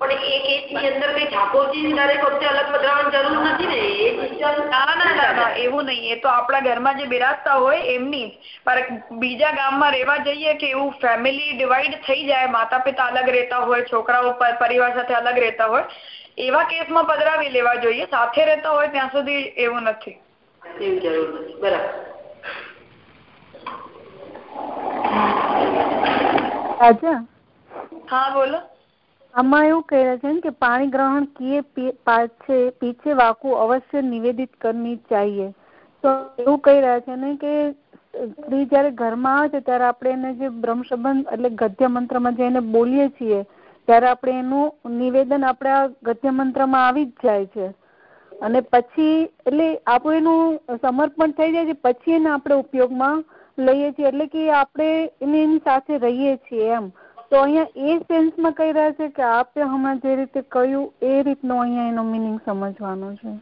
પણ એ કેસની અંદર કઈ ઠાકોરજી દરેક વખતે અલગ બદલાવાની જરૂર નથી ને એ ના ના ના એવું નહીં. એ તો આપણા ઘરમાં જે બિરાજતા હોય એમની પણ બીજા ગામમાં રહેવા જઈએ કે એવું ફેમિલી ડિવાઈડ થઈ જાય માતા પિતા અલગ રહેતા હોય છોકરાઓ પરિવાર સાથે અલગ રહેતા હોય એવા કેસમાં પધરાવી લેવા જોઈએ. સાથે રહેતા હોય ત્યાં સુધી એવું નથી. એવી જરૂર નથી. બરાબર. રાજા? હા બોલો. આમાં એવું કહે છે કે પાણી ગ્રહણ કિए પાછે પીછે વાકુ અવશ્ય નિવેદિત કરની ચાહીએ. તો એવું કહી રહ્યા છે ને કે સ્ત્રી જયારે ઘરમાં આવે છે ત્યારે આપણે એને જે બ્રહ્મસંબંધ એટલે ગદ્ય મંત્રમાં જઈને બોલીએ છીએ ત્યારે આપણે એનું નિવેદન આપણા ગદ્ય મંત્રમાં આવી જ જાય છે. અને પછી એટલે આપણું એનું સમર્પણ થઈ જાય છે પછી એને આપણે ઉપયોગમાં લઈએ છીએ. એટલે કે આપણે એની સાથે રહીએ છીએ એમ. તો અહીંયા એ સેન્સમાં કહી રહ્યા છે કે આપે હમણાં જે રીતે કહ્યું, એ રીતનો અહીંયા એનો મિનિંગ સમજવાનો છે.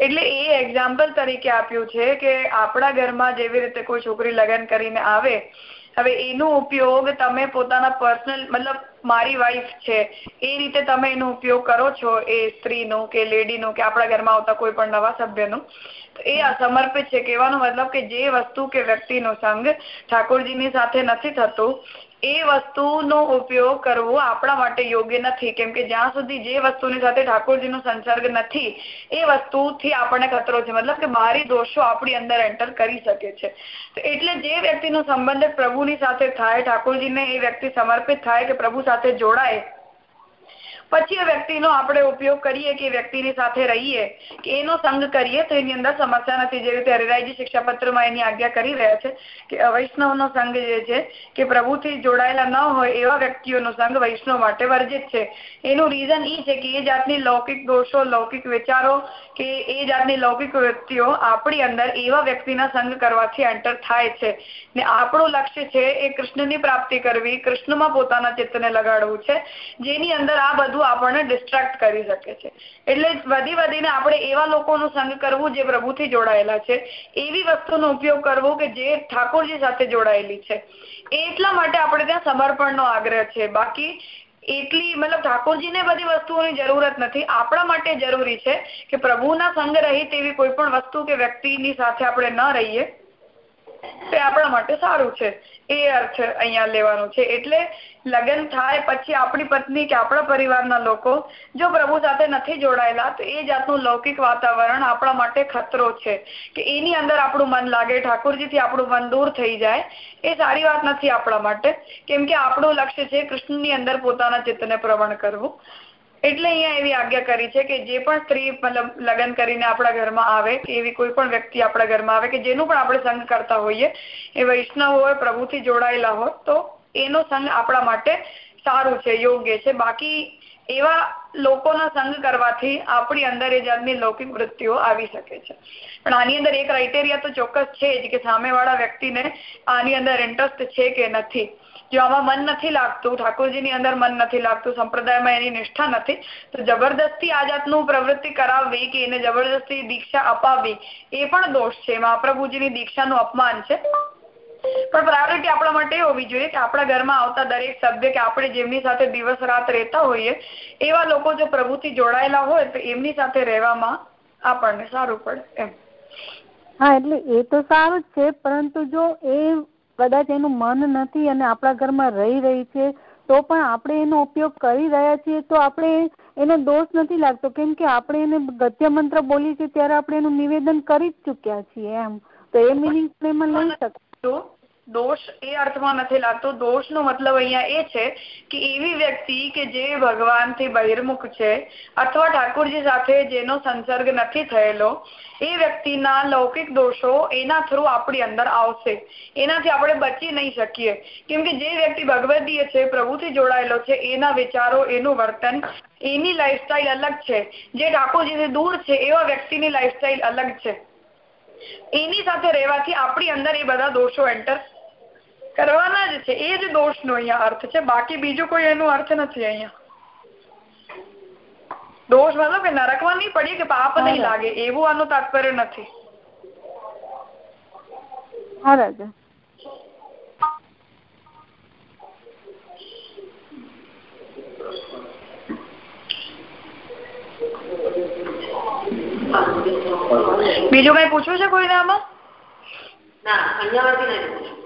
એટલે એ એક્ઝામ્પલ તરીકે આપ્યું છે કે આપણા ઘરમાં જેવી રીતે કોઈ છોકરી લગ્ન કરીને આવે, હવે એનો ઉપયોગ તમે પોતાના પર્સનલ મતલબ મારી વાઈફ છે, એ રીતે તમે એનો ઉપયોગ કરો છો, એ સ્ત્રીનો કે લેડીનો કે આપણા ઘરમાં આવતા કોઈ પણ નવા સભ્યનું. એ અસમર્પિત છે. કહેવાનો મતલબ કે જે વસ્તુ કે વ્યક્તિનો સંગ ઠાકોરજીની સાથે નથી થતો, એ વસ્તુનો ઉપયોગ કરવો આપણા માટે યોગ્ય નથી. કેમ કે જ્યાં સુધી જે વસ્તુની સાથે ઠાકોરજીનો સંસર્ગ નથી, એ વસ્તુથી આપણને ખતરો છે. મતલબ કે બહારી દોષો આપણી અંદર એન્ટર કરી શકે છે. એટલે જે વ્યક્તિનો સંબંધ પ્રભુની સાથે થાય, ઠાકોરજીને એ વ્યક્તિ સમર્પિત થાય કે પ્રભુ સાથે જોડાય પછી એ વ્યક્તિનો આપણે ઉપયોગ કરીએ કે વ્યક્તિની સાથે રહીએ કે એનો સંગ કરીએ તો એની અંદર સમસ્યા નથી. જે રીતે હરિરાયજી શિક્ષાપત્રમાં એની આજ્ઞા કરી રહ્યા છે કે વૈષ્ણવનો સંગ જે છે કે પ્રભુથી જોડાયેલા ન હોય એવા વ્યક્તિઓનો સંગ વૈષ્ણવ માટે વર્જિત છે. એનું રીઝન એ છે કે એ જાતની લૌકિક દોષો, લૌકિક વિચારો કે એ જાતની લૌકિક વ્યક્તિઓ આપણી અંદર એવા વ્યક્તિના સંગ કરવાથી એન્ટર થાય છે. ને આપણું લક્ષ્ય છે એ કૃષ્ણની પ્રાપ્તિ કરવી, કૃષ્ણમાં પોતાના ચિત્તને લગાડવું છે. જેની અંદર આ બધું આપણને ડિસ્ટ્રેક્ટ કરી શકે છે. એટલે વધી વધીને આપણે એવા લોકોનું સંગ કરવું જે પ્રભુથી જોડાયેલા છે. એવી વસ્તુનો ઉપયોગ કરવો કે જે ઠાકોરજી સાથે જોડાયેલી છે. એટલા માટે આપણે ત્યાં સમર્પણનો આગ્રહ છે. બાકી એટલી મતલબ ઠાકોરજીને બધી વસ્તુઓની જરૂરત નથી. આપણા માટે જરૂરી છે કે પ્રભુના સંગ રહિત એવી કોઈ પણ વસ્તુ કે વ્યક્તિની સાથે આપણે ન રહીએ. તે આપણા માટે સારું છે. એ અર્થ અહીંયા લેવાનો છે. એટલે લગ્ન થાય પછી આપણી પત્ની કે આપણા પરિવારના લોકો જો પ્રભુ સાથે નથી જોડાયેલા, તો એ જાતનું લૌકિક વાતાવરણ આપણા માટે ખતરો છે કે એની અંદર આપણું મન લાગે, ઠાકોરજીથી આપણું મન દૂર થઈ જાય. એ સારી વાત નથી આપણા માટે, કેમ કે આપણું લક્ષ્ય છે કૃષ્ણની અંદર પોતાના ચિત્તને પ્રવણ કરવું. એટલે અહીંયા એવી આજ્ઞા કરી છે કે જે પણ સ્ત્રી મતલબ લગ્ન કરીને આપણા ઘરમાં આવે, કે એવી કોઈ પણ વ્યક્તિ આપણા ઘરમાં આવે કે જેનું પણ આપણે સંગ કરતા હોઈએ, એ વૈષ્ણવ હોય, પ્રભુથી જોડાયેલા હોય તો એનો સંગ આપણા માટે સારું છે, યોગ્ય છે. બાકી એવા લોકોનો સંગ કરવાથી આપણી અંદર એ જાતની લૌકિક વૃત્તિઓ આવી શકે છે. પણ આની અંદર એ ક્રાઇટેરિયા તો ચોક્કસ છે જ કે સામેવાળા વ્યક્તિને આની અંદર ઇન્ટરેસ્ટ છે કે નથી. જો આમાં મન નથી લાગતું, ઠાકોરજીની અંદર મન નથી લાગતું, સંપ્રદાયમાં એની નિષ્ઠા નથી, તો જબરદસ્તી આ જાતનું પ્રવૃત્તિ કરાવવી કે એને જબરદસ્તી દીક્ષા અપાવવી એ પણ દોષ છે. મહાપ્રભુજીની દીક્ષાનું અપમાન છે. પણ પ્રાયોરિટી આપણા માટે હોવી જોઈએ કે આપણા ઘરમાં આવતા દરેક સભ્ય કે આપણે જેમની સાથે દિવસ રાત રહેતા હોઈએ એવા લોકો જો પ્રભુથી જોડાયેલા હોય તો એમની સાથે રહેવામાં આપણને સારું પડે એમ. હા એટલે એ તો સારું જ છે પરંતુ જો એ કદાચ એનું મન નથી અને આપણા ઘરમાં રહી રહી છે તો પણ આપણે એનો ઉપયોગ કરી રહ્યા છીએ તો આપણે એનો દોષ નથી લાગતો. કેમ કે આપણે એને ગદ્ય મંત્ર બોલીએ છીએ ત્યારે આપણે એનું નિવેદન કરી જ ચુક્યા છીએ એમ. તો એ મિનિંગ એમાં લઈ શકતો દોષ એ અર્થમાં નથી લાગતો. દોષનો મતલબ અહીંયા એ છે કે એવી વ્યક્તિ કે જે ભગવાનથી બહિર્મુખ છે અથવા ઠાકોરજી સાથે જેનો સંસર્ગ નથી થયેલો, એ વ્યક્તિના લૌકિક દોષો એના થ્રુ આપણી અંદર આવશે. એનાથી આપણે બચી નહીં શકીએ. કેમ કે જે વ્યક્તિ ભગવદીય છે, પ્રભુથી જોડાયેલો છે, એના વિચારો, એનું વર્તન, એની લાઈફસ્ટાઈલ અલગ છે. જે ઠાકોરજીથી દૂર છે, એવા વ્યક્તિની લાઈફસ્ટાઈલ અલગ છે. એની સાથે રહેવાથી આપણી અંદર એ બધા દોષો એન્ટર કરવાના જ છે. એ જ દોષનો અહીંયા અર્થ છે. બાકી બીજું કોઈ એનો અર્થ નથી અહીંયા. દોષ મતલબ કે નરકમાં નહીં પડીએ કે પાપ નહીં લાગે. એવું આનું તાત્પર્ય નથી. હા રાજા. બીજું કઈ પૂછવું છે કોઈને આમાં? ના અહીંયા નહીં પૂછવું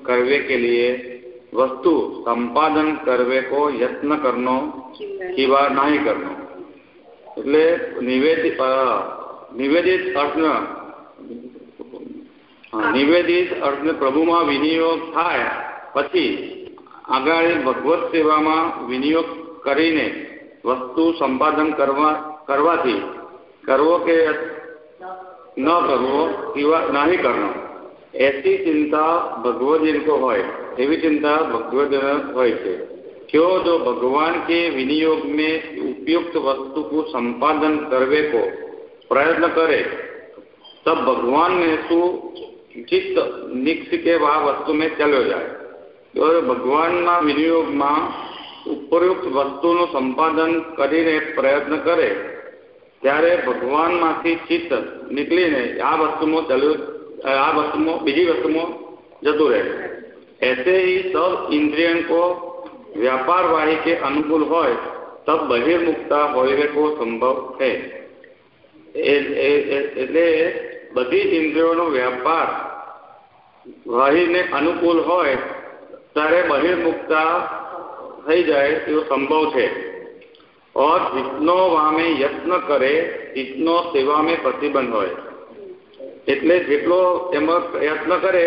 करवे के लिए वस्तु संपादन करवे को यत्न करनो किंवा नहीं करनो એટલે નિવેદિત નિવેદિત અર્થને નિવેદિત અર્થને પ્રભુમાં વિનિયોગ થાય પછી આગળ ભગવત સેવામાં વિનિયોગ કરીને વસ્તુ સંપાદન કરવા કરવાથી કરવો કે ન કરવો किंवा नहीं करना એસી ચિંતા ભગવદીન કો હોય એવી ચિંતા ભગવદન હોય છે क्यों जो भगवान के विनियोग में उपयुक्त वस्तु को संपादन करवे को प्रयत्न करे तब भगवान ने सुचित निक्ष के वह वस्तु में चलो जाए और भगवान ना विनियोग में उपयुक्त वस्तु नु संपादन કરીને પ્રયત્ન કરે ત્યારે ભગવાનમાંથી ચિત્ત નીકળીને આ વસ્તુનો ચલ્યો આ વસ્તુમાં બીજી વસ્તુમાં જતું રહે ऐसे ही सब इंद्रियों को व्यापार वाही के अनुकूल હોય तब बहिर्मुक्ता होइवे को संभव है એટલે બધી જ ઇન્દ્રિયોનો વ્યાપાર વાહીને અનુકૂળ હોય ત્યારે બહિર્મુક્તા થઈ જાય એવો સંભવ છે और जितनो वामे યત્ન કરે ઇતનો સેવા में પ્રતિબંધ હોય એટલે જેટલો એમાં પ્રયત્ન કરે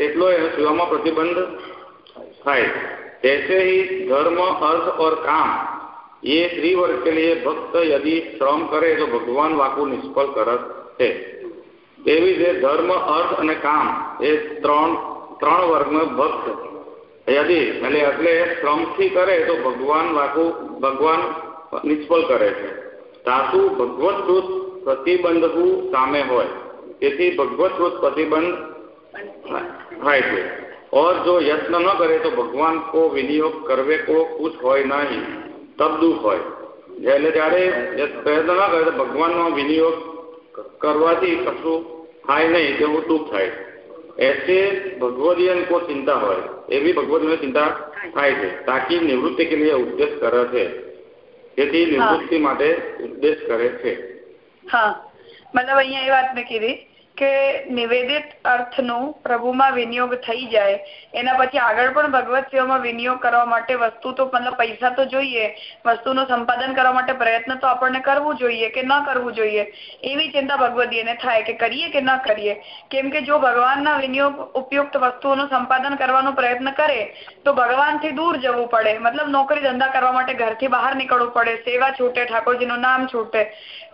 એટલો સેવામાં પ્રતિબંધ થાય ऐसे ही धर्म अर्थ और काम ये त्रिवर्ग के लिए भक्त यदि श्रम करे तो भगवान वाकु निष्फल करत है તેવી રીતે ધર્મ અર્થ અને કામ એ ત્રણ ત્રણ વર્ગનો ભક્ત યદિ એટલે એટલે શ્રમથી કરે તો ભગવાન વાકુ ભગવાન નિષ્ફળ કરે છે ધાતુ ભગવતકૃત પ્રતિબંધ સામે હોય તેથી ભગવતકૃત પ્રતિબંધ થાય છે और जो यत्न न करे तो भगवान को विनियोग करवे को कुछ હોય નહીં તબ દુઃખ હોય એટલે જ્યારે પ્રયત્ન ન કરે તો ભગવાનનો વિનિયોગ કરવાથી કશું થાય નહીં તેવું દુઃખ થાય ऐसे भगवदियन को चिंता હોય એવી ભગવદીને ચિંતા થાય છે તાકી નિવૃત્તિ કે लिए ઉદ્દેશ કરે છે તેથી નિવૃત્તિ માટે ઉદ્દેશ કરે છે હા મતલબ અહીંયા એ વાત મેં કીધી કે નિવેદિત અર્થનું પ્રભુમાં વિનિયોગ થઈ જાય, એના પછી આગળ પણ ભગવત સેવામાં વિનિયોગ કરવા માટે વસ્તુ તો મતલબ પૈસા તો જોઈએ, વસ્તુનું સંપાદન કરવા માટે પ્રયત્ન તો આપણને કરવું જોઈએ કે ન કરવું જોઈએ, એવી ચિંતા ભગવદીને થાય કે કરીએ કે ન કરીએ. કેમ કે જો ભગવાનના વિનિયોગ ઉપયુક્ત વસ્તુઓનું સંપાદન કરવાનો પ્રયત્ન કરે, તો ભગવાનથી દૂર જવું પડે. મતલબ નોકરી ધંધા કરવા માટે ઘરથી બહાર નીકળવું પડે, સેવા છૂટે, ઠાકોરજીનું નામ છૂટે.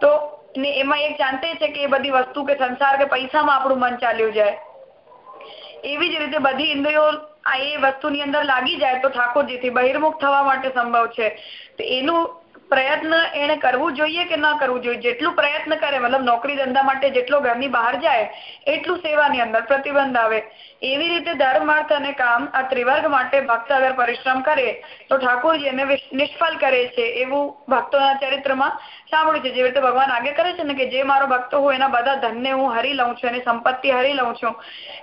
તો ને એમાં એક જાણતે છે કે એ બધી વસ્તુ કે સંસાર કે પૈસામાં આપણું મન ચાલ્યું જાય. એવી જ રીતે બધી ઇન્દ્રિયો આ એ વસ્તુની અંદર લાગી જાય તો ઠાકોરજીથી બહિર્મુખ થવા માટે સંભવ છે. તો એનું પ્રયત્ન એને કરવું જોઈએ કે ન કરવું જોઈએ? જેટલું પ્રયત્ન કરે, મતલબ નોકરી ધંધા માટે જેટલો ઘરની બહાર જાય, એટલું સેવાની અંદર પ્રતિબંધ આવે. એવી રીતે ધર્મ અર્થ અને કામ આ ત્રિવર્ગ માટે ભક્ત અગર પરિશ્રમ કરે, તો ઠાકોરજી એને નિષ્ફળ કરે છે એવું ભક્તોના ચરિત્રમાં સાંભળ્યું છે. જેવી રીતે ભગવાન આગે કરે છે ને કે જે મારો ભક્તો હોય એના બધા ધનને હું હરી લઉં છું, એની સંપત્તિ હરી લઉં છું,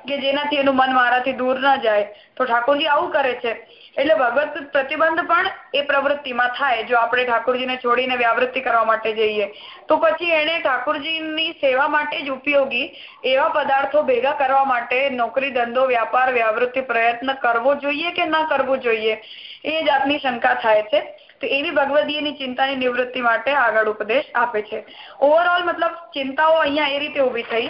કે જેનાથી એનું મન મારાથી દૂર ન જાય, તો ઠાકોરજી આવું કરે છે. એટલે ભગવત પ્રતિબંધ પણ એ પ્રવૃત્તિમાં થાય, જો આપણે ઠાકોરજીને છોડીને વ્યાવૃત્તિ કરવા માટે જઈએ. તો પછી એને ઠાકોરજીની સેવા માટે જ ઉપયોગી એવા પદાર્થો ભેગા કરવા માટે નોકરી, ધંધો, વ્યાપાર, વ્યાવૃત્તિ પ્રયત્ન કરવો જોઈએ કે ન કરવો જોઈએ? એ જાતની શંકા થાય છે. તો એવી ભગવદીયની ચિંતાની નિવૃત્તિ માટે આગળ ઉપદેશ આપે છે. ઓવરઓલ મતલબ ચિંતાઓ અહીંયા એ રીતે ઊભી થઈ.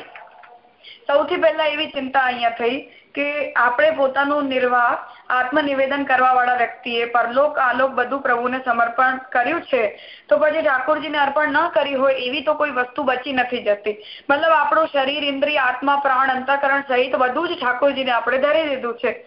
સૌથી પહેલા એવી ચિંતા અહીંયા થઈ કે આપણે પોતાનું નિર્વાહ, આત્મનિવેદન કરવા વાળા વ્યક્તિએ, પરલોક, આલોક બધું પ્રભુને સમર્પણ કર્યું છે. તો પછી ઠાકોરજીને અર્પણ ન કરી હોય એવી તો કોઈ વસ્તુ બચી નથી જતી. મતલબ આપણું શરીર, ઇન્દ્રિય, આત્મા, પ્રાણ, અંતકરણ સહિત બધું જ ઠાકોરજીને આપણે ધરી દીધું છે.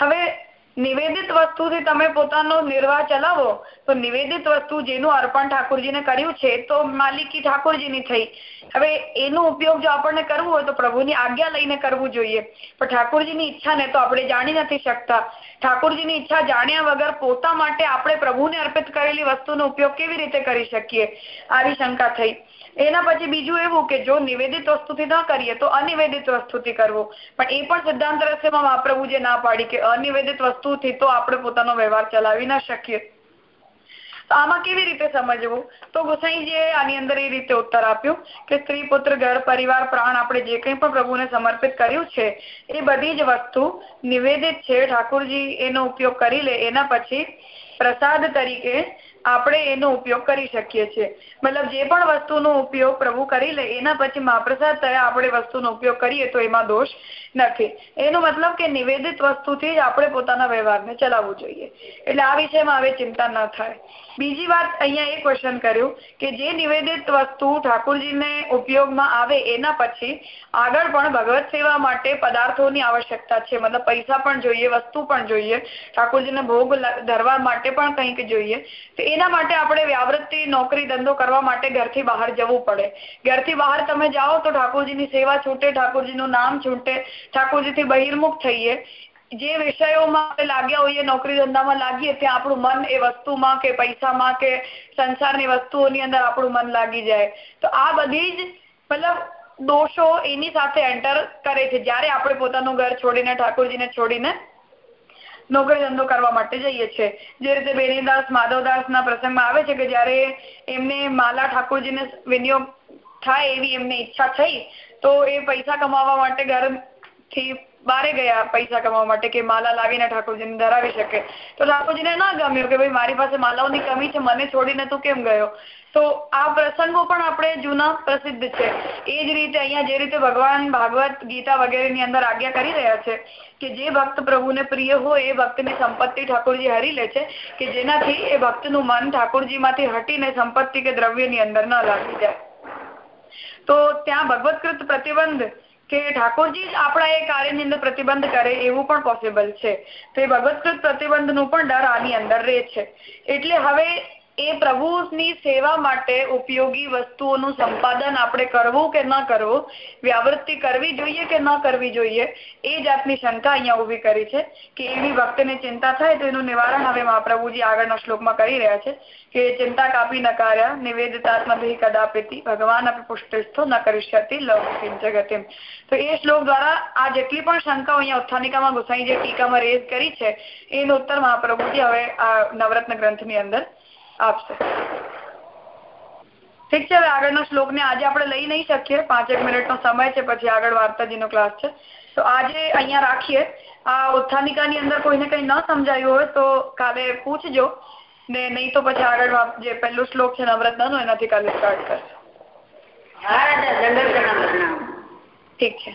હવે નિવેદિત વસ્તુથી તમે પોતાનો નિર્વાહ ચલાવો, તો નિવેદિત વસ્તુ જેનું અર્પણ ઠાકોરજીને કર્યું છે, તો માલિકી ઠાકોરજીની થઈ. હવે એનો ઉપયોગ જો આપણને કરવો હોય તો પ્રભુની આજ્ઞા લઈને કરવું જોઈએ. પણ ઠાકોરજીની ઈચ્છાને તો આપણે જાણી નથી શકતા. ઠાકોરજીની ઈચ્છા જાણ્યા વગર પોતા માટે આપણે પ્રભુને અર્પિત કરેલી વસ્તુનો ઉપયોગ કેવી રીતે કરી શકીએ? આવી શંકા થઈ. એના પછી બીજું એવું કે જો નિવેદિત વસ્તુથી ન કરીએ તો અનિવેદિત વસ્તુથી કરવું. પણ એ પણ સિદ્ધાંત રહસ્યમાં મહાપ્રભુજે ના પાડી કે અનિવેદિત વસ્તુથી તો આપણે પોતાનો વ્યવહાર ચલાવી ના શકીએ. તો આમાં કેવી રીતે સમજવું? તો ગુસાઈજીએ આની અંદર એ રીતે ઉત્તર આપ્યો કે સ્ત્રી, પુત્ર, ઘર, પરિવાર, પ્રાણ આપણે જે કંઈ પણ પ્રભુને સમર્પિત કર્યું છે, એ બધી જ વસ્તુ નિવેદિત છે, ઠાકોરજી એનો ઉપયોગ કરી લે. એના પછી પ્રસાદ તરીકે આપણે એનો ઉપયોગ કરી શકીએ છીએ. મતલબ જે પણ વસ્તુનો ઉપયોગ પ્રભુ કરી લે, એના પછી મહાપ્રસાદ થયા આપણે વસ્તુનો ઉપયોગ કરીએ તો એમાં દોષ નથી. એનો મતલબ કે નિવેદિત વસ્તુથી જ આપણે પોતાના વ્યવહારને ચલાવવું જોઈએ. એટલે આ વિષયમાં હવે ચિંતા ન થાય. બીજી વાત અહીંયા એ ક્વેશ્ચન કર્યું કે જે નિવેદિત વસ્તુ ઠાકોરજીને ઉપયોગમાં આવે એના પછી આગળ પણ ભગવત સેવા માટે પદાર્થોની આવશ્યકતા છે. મતલબ પૈસા પણ જોઈએ, વસ્તુ પણ જોઈએ, ઠાકોરજીને ભોગ ધરવા માટે પણ કંઈક જોઈએ. તો એના માટે આપણે વ્યાવૃત્તિ, નોકરી, ધંધો કરવા માટે ઘરથી બહાર જવું પડે. ઘરથી બહાર તમે જાઓ તો ઠાકોરજીની સેવા છૂટે, ઠાકોરજીનું નામ છૂટે, ઠાકોરજીથી બહિર્મુખ થઈએ. જે વિષયોમાં આપણે લાગ્યા હોઈએ, નોકરી ધંધામાં લાગીએ, ત્યાં આપણું મન એ વસ્તુમાં કે પૈસામાં કે સંસારની વસ્તુઓની અંદર આપણું મન લાગી જાય. તો આ બધી જ, મતલબ, દોષો એની સાથે એન્ટર કરે છે. જ્યારે આપણે પોતાનું ઘર છોડીને, ઠાકોરજીને છોડીને નોકરી ધંધો કરવા માટે જઈએ છીએ. જે રીતે બેનીદાસ, માધવદાસના પ્રસંગમાં આવે છે કે જ્યારે એમને માલા ઠાકોરજીને વિનિયોગ થાય એવી એમને ઈચ્છા થઈ, તો એ પૈસા કમાવા માટે ઘરથી બારે ગયા પૈસા કમાવા માટે કે માલા લાવીને ઠાકોરજીને ધરાવી શકે. તો ઠાકોરજીને ના ગમ્યું કે ભાઈ મારી પાસે માલાઓની કમી છે, મને છોડીને તું કેમ ગયો? તો આ પ્રસંગો પણ આપણે જૂના પ્રસિદ્ધ છે. એ જ રીતે અહીંયા જે રીતે ભગવાન ભાગવત ગીતા વગેરેની અંદર આજ્ઞા કરી રહ્યા છે કે જે ભક્ત પ્રભુને પ્રિય હોય એ ભક્તની સંપત્તિ ઠાકોરજી હરી લે છે કે જેનાથી એ ભક્તનું મન ઠાકોરજીમાંથી હટીને સંપત્તિ કે દ્રવ્યની અંદર ન લાગી જાય. તો ત્યાં ભગવતકૃત પ્રતિબંધ કે ઠાકોરજી જ આપણા એ કાર્યની અંદર પ્રતિબંધ કરે એવું પણ પોસિબલ છે. તો એ ભગવતકૃત પ્રતિબંધનું પણ ડર આની અંદર રહે છે. એટલે હવે એ પ્રભુની સેવા માટે ઉપયોગી વસ્તુઓનું સંપાદન આપણે કરવું કે ન કરવું, વ્યાવૃત્તિ કરવી જોઈએ કે ન કરવી જોઈએ, એ જાતની શંકા અહીંયા ઊભી કરી છે કે એવી ભક્તને ચિંતા થાય તો એનું નિવારણ હવે મહાપ્રભુજી આગળના શ્લોકમાં કરી રહ્યા છે કે ચિંતા કાપી ન કાર્યા નિવેદિતાત્મભી કદાપિતિ, ભગવાન આપે પુષ્ટિસ્થો ન કરીષ્યતિ લૌકિક જગતિમ. તો એ શ્લોક દ્વારા આ જેટલી પણ શંકાઓ અહીંયા ઉત્થાનિકામાં ગુસાઈ જે ટીકામાં રેઝ કરી છે, એનો ઉત્તર મહાપ્રભુજી હવે આ નવરત્ન ગ્રંથની અંદર આપશે ઠીક છે હવે આગળનો શ્લોક ને આજે આપણે લઈ નહીં શકીએ. પાંચેક મિનિટનો સમય છે પછી આગળ વાર્તાજીનો ક્લાસ છે. તો આજે અહીંયા રાખીએ. આ ઉત્થાનિકાની અંદર કોઈને કંઈ ન સમજાયું હોય તો કાલે પૂછજો. ને નહીં તો પછી આગળ જે પહેલું શ્લોક છે નવરત્નનો એનાથી કાલે સ્ટાર્ટ કરશે. ઠીક છે.